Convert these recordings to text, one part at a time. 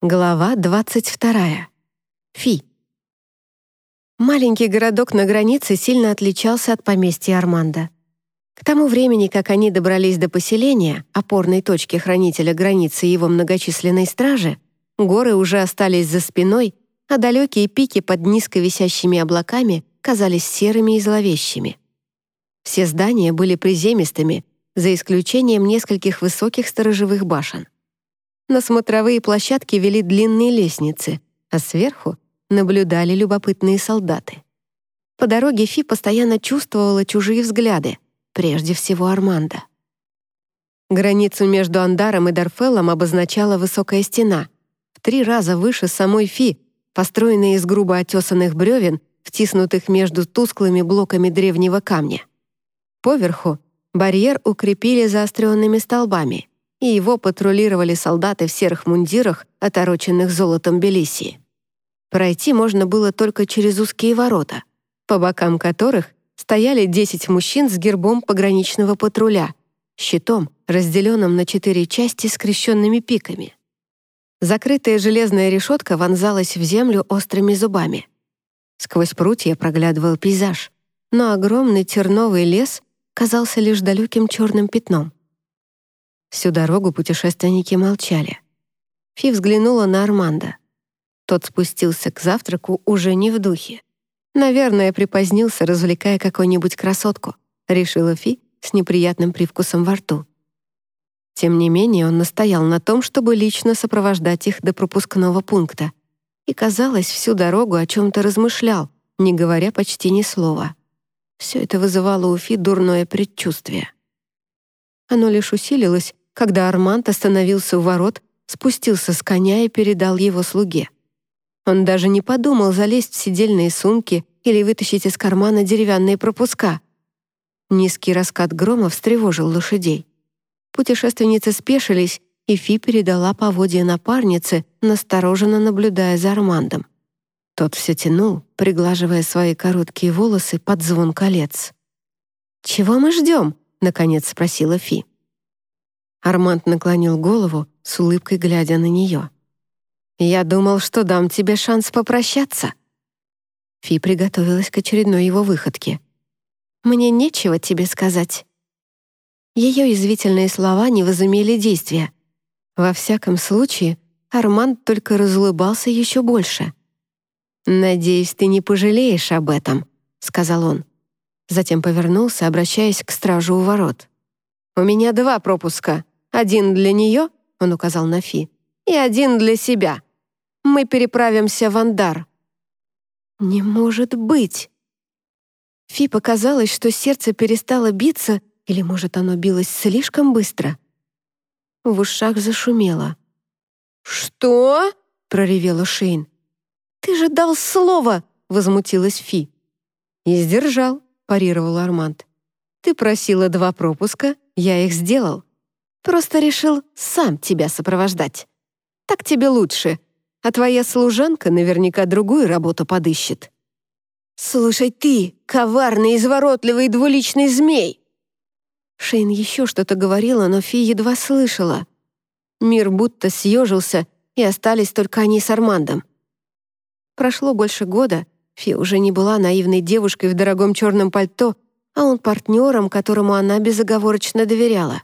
Глава 22. Фи. Маленький городок на границе сильно отличался от поместья Арманда. К тому времени, как они добрались до поселения, опорной точки хранителя границы его многочисленной стражи, горы уже остались за спиной, а далекие пики под низко висящими облаками казались серыми и зловещими. Все здания были приземистыми, за исключением нескольких высоких сторожевых башен. На смотровые площадки вели длинные лестницы, а сверху наблюдали любопытные солдаты. По дороге Фи постоянно чувствовала чужие взгляды, прежде всего Арманда. Границу между Андаром и Дарфеллом обозначала высокая стена, в три раза выше самой Фи, построенная из грубо отесанных бревен, втиснутых между тусклыми блоками древнего камня. Поверху барьер укрепили заостренными столбами, и его патрулировали солдаты в серых мундирах, отороченных золотом Белисии. Пройти можно было только через узкие ворота, по бокам которых стояли 10 мужчин с гербом пограничного патруля, щитом, разделенным на четыре части скрещенными пиками. Закрытая железная решетка вонзалась в землю острыми зубами. Сквозь прутья проглядывал пейзаж, но огромный терновый лес казался лишь далеким черным пятном. Всю дорогу путешественники молчали. Фи взглянула на Арманда. Тот спустился к завтраку уже не в духе. Наверное, припозднился, развлекая какую-нибудь красотку, решила Фи с неприятным привкусом во рту. Тем не менее, он настоял на том, чтобы лично сопровождать их до пропускного пункта. И, казалось, всю дорогу о чем-то размышлял, не говоря почти ни слова. Все это вызывало у Фи дурное предчувствие. Оно лишь усилилось, когда Арманд остановился у ворот, спустился с коня и передал его слуге. Он даже не подумал залезть в сидельные сумки или вытащить из кармана деревянные пропуска. Низкий раскат грома встревожил лошадей. Путешественницы спешились, и Фи передала поводья напарнице, настороженно наблюдая за Армандом. Тот все тянул, приглаживая свои короткие волосы под звон колец. «Чего мы ждем?» — наконец спросила Фи. Арманд наклонил голову, с улыбкой глядя на нее. «Я думал, что дам тебе шанс попрощаться». Фи приготовилась к очередной его выходке. «Мне нечего тебе сказать». Ее язвительные слова не возымели действия. Во всяком случае, Арманд только разулыбался еще больше. «Надеюсь, ты не пожалеешь об этом», — сказал он. Затем повернулся, обращаясь к стражу у ворот. «У меня два пропуска. Один для нее, — он указал на Фи, — и один для себя. Мы переправимся в Андар». «Не может быть!» Фи показалось, что сердце перестало биться, или, может, оно билось слишком быстро. В ушах зашумело. «Что?» — проревела Шейн. «Ты же дал слово!» — возмутилась Фи. «И сдержал», — парировал Арманд. «Ты просила два пропуска, я их сделал. Просто решил сам тебя сопровождать. Так тебе лучше, а твоя служанка наверняка другую работу подыщет». «Слушай ты, коварный, изворотливый двуличный змей!» Шейн еще что-то говорила, но Фи едва слышала. Мир будто съежился, и остались только они с Армандом. Прошло больше года, Фи уже не была наивной девушкой в дорогом черном пальто, а он партнером, которому она безоговорочно доверяла.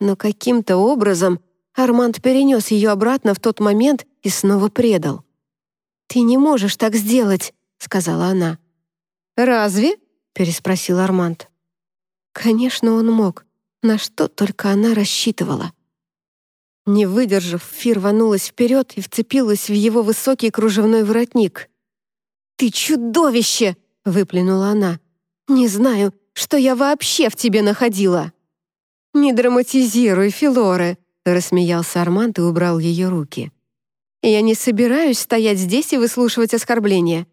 Но каким-то образом Арманд перенес ее обратно в тот момент и снова предал. «Ты не можешь так сделать», — сказала она. «Разве?» — переспросил Арманд. Конечно, он мог. На что только она рассчитывала. Не выдержав, Фи рванулась вперед и вцепилась в его высокий кружевной воротник. «Ты чудовище!» — выплюнула она. «Не знаю, что я вообще в тебе находила!» «Не драматизируй, Филоре!» — рассмеялся Арманд и убрал ее руки. «Я не собираюсь стоять здесь и выслушивать оскорбления.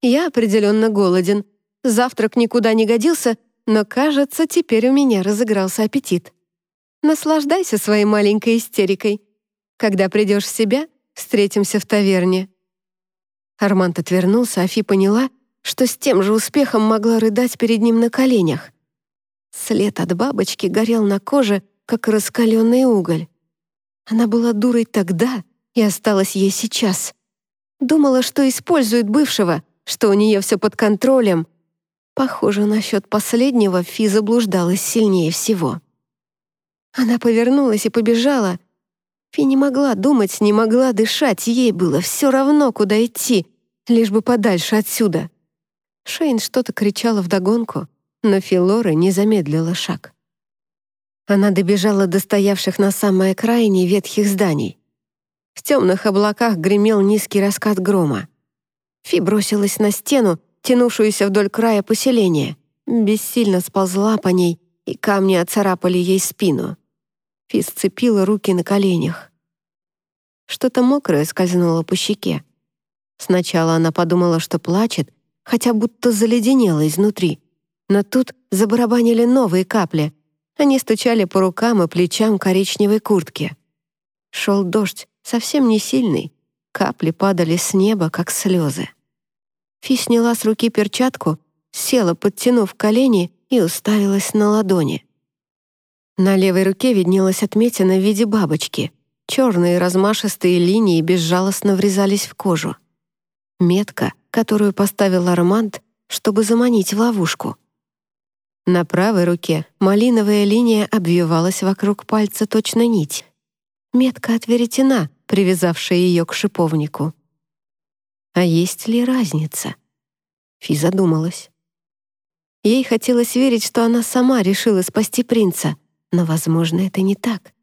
Я определенно голоден. Завтрак никуда не годился, но, кажется, теперь у меня разыгрался аппетит. Наслаждайся своей маленькой истерикой. Когда придешь в себя, встретимся в таверне». Арманд отвернулся, а Фи поняла, что с тем же успехом могла рыдать перед ним на коленях. След от бабочки горел на коже, как раскаленный уголь. Она была дурой тогда и осталась ей сейчас. Думала, что использует бывшего, что у нее все под контролем. Похоже, насчет последнего Фи заблуждалась сильнее всего. Она повернулась и побежала. Фи не могла думать, не могла дышать, ей было все равно, куда идти, лишь бы подальше отсюда. Шейн что-то кричала вдогонку, но Филора не замедлила шаг. Она добежала до стоявших на самой окраине ветхих зданий. В темных облаках гремел низкий раскат грома. Фи бросилась на стену, тянувшуюся вдоль края поселения, бессильно сползла по ней, и камни оцарапали ей спину. Фи сцепила руки на коленях. Что-то мокрое скользнуло по щеке. Сначала она подумала, что плачет, хотя будто заледенела изнутри. Но тут забарабанили новые капли, они стучали по рукам и плечам коричневой куртки. Шел дождь, совсем не сильный. Капли падали с неба, как слезы. Фи сняла с руки перчатку, села, подтянув колени, и уставилась на ладони. На левой руке виднелась отметина в виде бабочки. Черные размашистые линии безжалостно врезались в кожу. Метка, которую поставил Арманд, чтобы заманить в ловушку — на правой руке малиновая линия обвивалась вокруг пальца точно нить. Метка от веретена, привязавшая ее к шиповнику. А есть ли разница? Фи задумалась. Ей хотелось верить, что она сама решила спасти принца, но, возможно, это не так.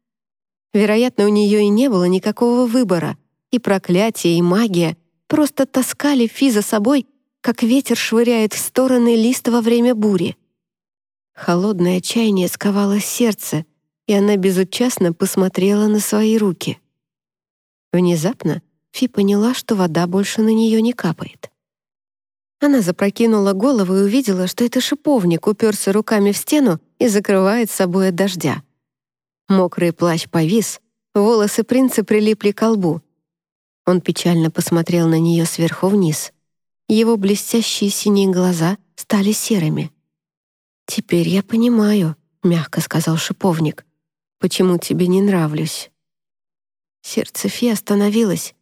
Вероятно, у нее и не было никакого выбора, и проклятие, и магия просто таскали Фи за собой, как ветер швыряет в стороны лист во время бури. Холодное отчаяние сковало сердце, и она безучастно посмотрела на свои руки. Внезапно Фи поняла, что вода больше на нее не капает. Она запрокинула голову и увидела, что это шиповник уперся руками в стену и закрывает собой от дождя. Мокрый плащ повис, волосы принца прилипли к лбу. Он печально посмотрел на нее сверху вниз. Его блестящие синие глаза стали серыми. «Теперь я понимаю», — мягко сказал шиповник, «почему тебе не нравлюсь». Сердце Фи остановилось.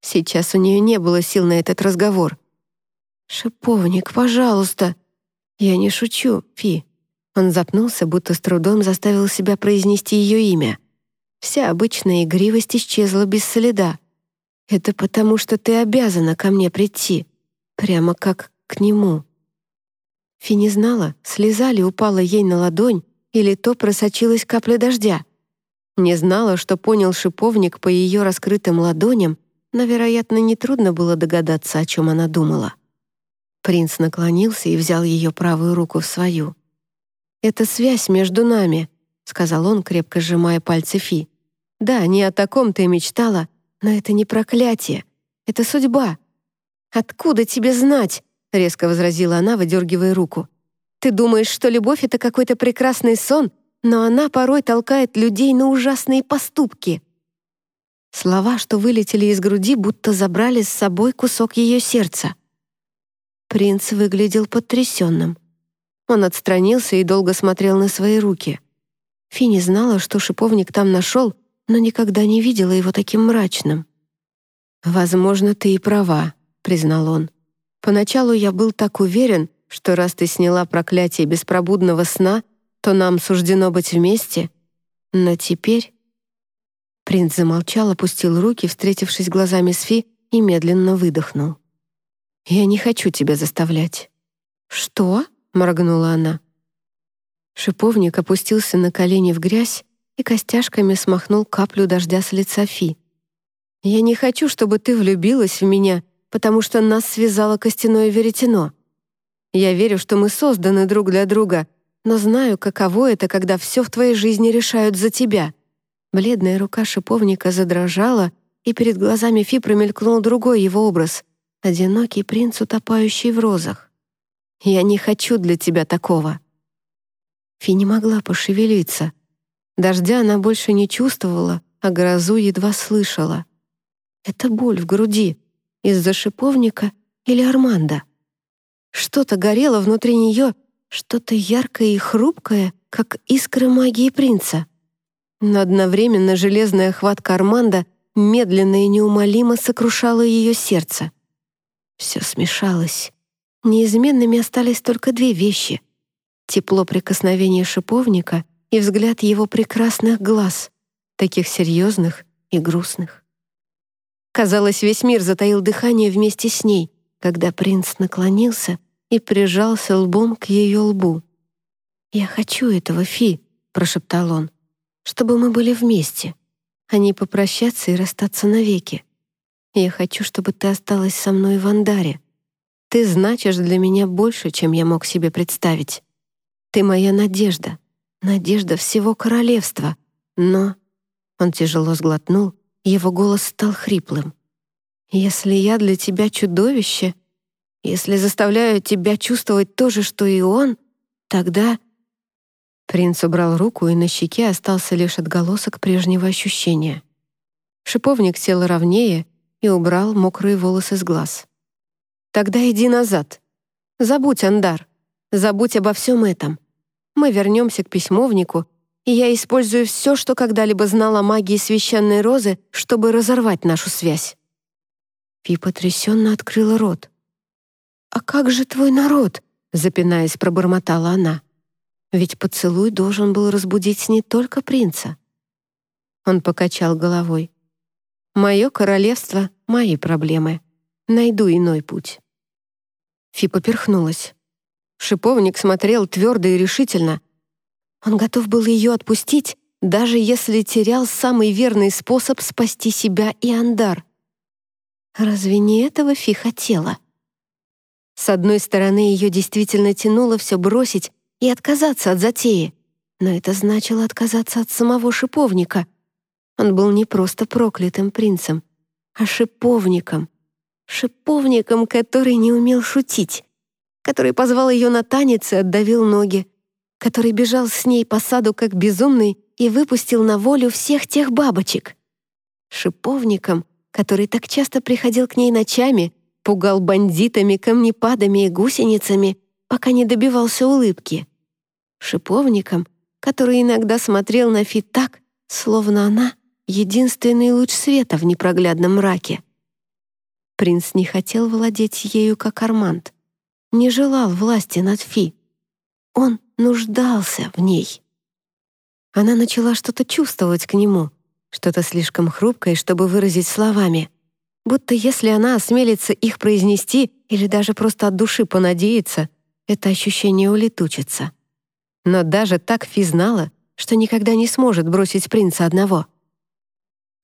Сейчас у нее не было сил на этот разговор. «Шиповник, пожалуйста!» «Я не шучу, Фи». Он запнулся, будто с трудом заставил себя произнести ее имя. Вся обычная игривость исчезла без следа. «Это потому, что ты обязана ко мне прийти, прямо как к нему». Фи не знала, слеза ли упала ей на ладонь, или то просочилась капля дождя. Не знала, что понял шиповник по ее раскрытым ладоням, но, вероятно, нетрудно было догадаться, о чем она думала. Принц наклонился и взял ее правую руку в свою. «Это связь между нами», — сказал он, крепко сжимая пальцы Фи. «Да, не о таком ты мечтала, но это не проклятие, это судьба. Откуда тебе знать?» Резко возразила она, выдергивая руку. «Ты думаешь, что любовь — это какой-то прекрасный сон, но она порой толкает людей на ужасные поступки». Слова, что вылетели из груди, будто забрали с собой кусок ее сердца. Принц выглядел потрясенным. Он отстранился и долго смотрел на свои руки. Фини знала, что шиповник там нашел, но никогда не видела его таким мрачным. «Возможно, ты и права», — признал он. Поначалу я был так уверен, что раз ты сняла проклятие беспробудного сна, то нам суждено быть вместе. Но теперь...» Принц замолчал, опустил руки, встретившись глазами с Фи, и медленно выдохнул. «Я не хочу тебя заставлять». «Что?» — моргнула она. Шиповник опустился на колени в грязь и костяшками смахнул каплю дождя с лица Фи. «Я не хочу, чтобы ты влюбилась в меня потому что нас связало костяное веретено. Я верю, что мы созданы друг для друга, но знаю, каково это, когда все в твоей жизни решают за тебя». Бледная рука шиповника задрожала, и перед глазами Фи промелькнул другой его образ — одинокий принц, утопающий в розах. «Я не хочу для тебя такого». Фи не могла пошевелиться. Дождя она больше не чувствовала, а грозу едва слышала. Это боль в груди, из-за шиповника или Арманда. Что-то горело внутри нее, что-то яркое и хрупкое, как искры магии принца. Но одновременно железная хватка Арманда медленно и неумолимо сокрушало ее сердце. Все смешалось. Неизменными остались только две вещи — тепло прикосновения шиповника и взгляд его прекрасных глаз, таких серьезных и грустных. Казалось, весь мир затаил дыхание вместе с ней, когда принц наклонился и прижался лбом к ее лбу. «Я хочу этого, Фи», — прошептал он, — «чтобы мы были вместе, а не попрощаться и расстаться навеки. Я хочу, чтобы ты осталась со мной в Андаре. Ты значишь для меня больше, чем я мог себе представить. Ты моя надежда, надежда всего королевства. Но...» Он тяжело сглотнул, его голос стал хриплым. «Если я для тебя чудовище, если заставляю тебя чувствовать то же, что и он, тогда...» Принц убрал руку, и на щеке остался лишь отголосок прежнего ощущения. Шиповник сел ровнее и убрал мокрые волосы с глаз. «Тогда иди назад. Забудь, Андар. Забудь обо всем этом. Мы вернемся к письмовнику, и я использую все, что когда-либо знал о магии священной розы, чтобы разорвать нашу связь». Пи потрясенно открыла рот. «А как же твой народ?» — запинаясь, пробормотала она. Ведь поцелуй должен был разбудить не только принца. Он покачал головой. «Мое королевство — мои проблемы. Найду иной путь». Фи поперхнулась. Шиповник смотрел твердо и решительно. Он готов был ее отпустить, даже если терял самый верный способ спасти себя и Андар. Разве не этого Фи хотела? С одной стороны, ее действительно тянуло все бросить и отказаться от затеи. Но это значило отказаться от самого шиповника. Он был не просто проклятым принцем, а шиповником. Шиповником, который не умел шутить, который позвал ее на танец и отдавил ноги, который бежал с ней по саду как безумный и выпустил на волю всех тех бабочек. Шиповником, который так часто приходил к ней ночами, пугал бандитами, камнепадами и гусеницами, пока не добивался улыбки шиповником, который иногда смотрел на Фи так, словно она — единственный луч света в непроглядном мраке. Принц не хотел владеть ею, как Арманд, не желал власти над Фи. Он нуждался в ней. Она начала что-то чувствовать к нему, что-то слишком хрупкое, чтобы выразить словами. Будто если она осмелится их произнести или даже просто от души понадеяться, это ощущение улетучится. Но даже так Фи знала, что никогда не сможет бросить принца одного.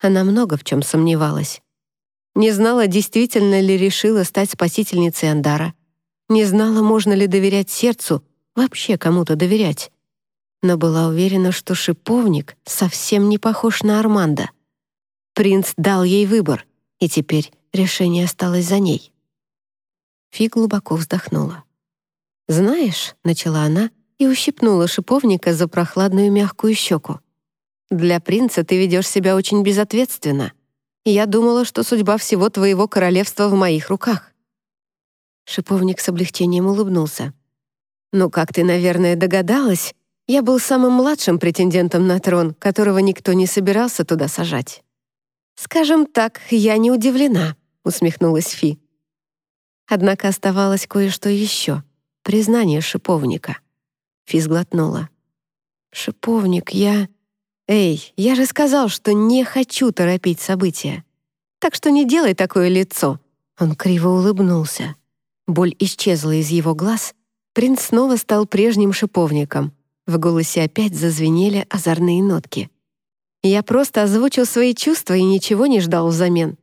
Она много в чем сомневалась. Не знала, действительно ли решила стать спасительницей Андара. Не знала, можно ли доверять сердцу, вообще кому-то доверять. Но была уверена, что шиповник совсем не похож на Арманда. Принц дал ей выбор, и теперь решение осталось за ней. Фи глубоко вздохнула. «Знаешь», — начала она, и ущипнула шиповника за прохладную мягкую щеку. «Для принца ты ведешь себя очень безответственно. Я думала, что судьба всего твоего королевства в моих руках». Шиповник с облегчением улыбнулся. «Ну, как ты, наверное, догадалась, я был самым младшим претендентом на трон, которого никто не собирался туда сажать». «Скажем так, я не удивлена», — усмехнулась Фи. Однако оставалось кое-что еще — признание шиповника. Фи сглотнула. «Шиповник, я...» «Эй, я же сказал, что не хочу торопить события. Так что не делай такое лицо». Он криво улыбнулся. Боль исчезла из его глаз. Принц снова стал прежним шиповником. В голосе опять зазвенели озорные нотки. «Я просто озвучил свои чувства и ничего не ждал взамен.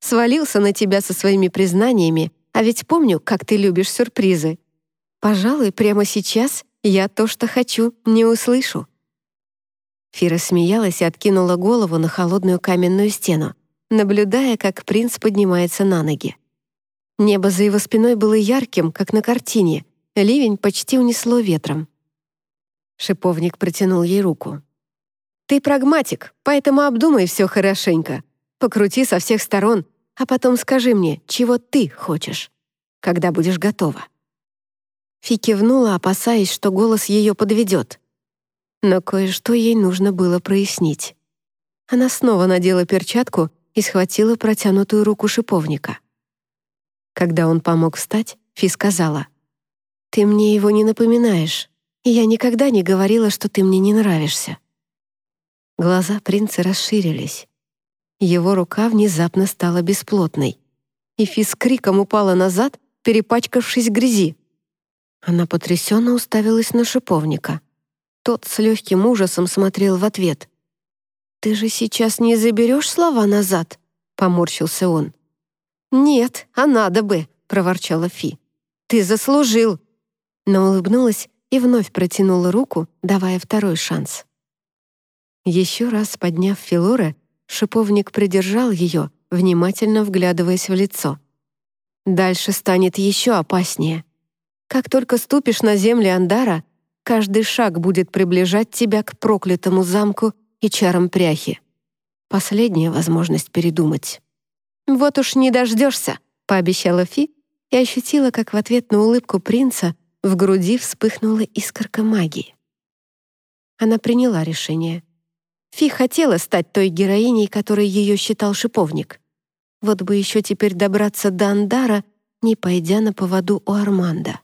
Свалился на тебя со своими признаниями, а ведь помню, как ты любишь сюрпризы. Пожалуй, прямо сейчас я то, что хочу, не услышу». Фира смеялась и откинула голову на холодную каменную стену, наблюдая, как принц поднимается на ноги. Небо за его спиной было ярким, как на картине, ливень почти унесло ветром. Шиповник протянул ей руку. «Ты прагматик, поэтому обдумай все хорошенько. Покрути со всех сторон, а потом скажи мне, чего ты хочешь, когда будешь готова». Фи кивнула, опасаясь, что голос ее подведет. Но кое-что ей нужно было прояснить. Она снова надела перчатку и схватила протянутую руку шиповника. Когда он помог встать, Фи сказала, «Ты мне его не напоминаешь, и я никогда не говорила, что ты мне не нравишься». Глаза принца расширились. Его рука внезапно стала бесплотной, и Фи с криком упала назад, перепачкавшись грязи. Она потрясенно уставилась на шиповника. Тот с легким ужасом смотрел в ответ. «Ты же сейчас не заберешь слова назад?» — поморщился он. «Нет, а надо бы», — проворчала Фи. «Ты заслужил!» Но улыбнулась и вновь протянула руку, давая второй шанс. Еще раз подняв Филора, шиповник придержал ее, внимательно вглядываясь в лицо. «Дальше станет еще опаснее. Как только ступишь на земли Андара, каждый шаг будет приближать тебя к проклятому замку и чарам пряхи. Последняя возможность передумать». «Вот уж не дождешься», — пообещала Фи и ощутила, как в ответ на улыбку принца в груди вспыхнула искорка магии. Она приняла решение. Фи хотела стать той героиней, которой ее считал шиповник. Вот бы еще теперь добраться до Андара, не пойдя на поводу у Арманда.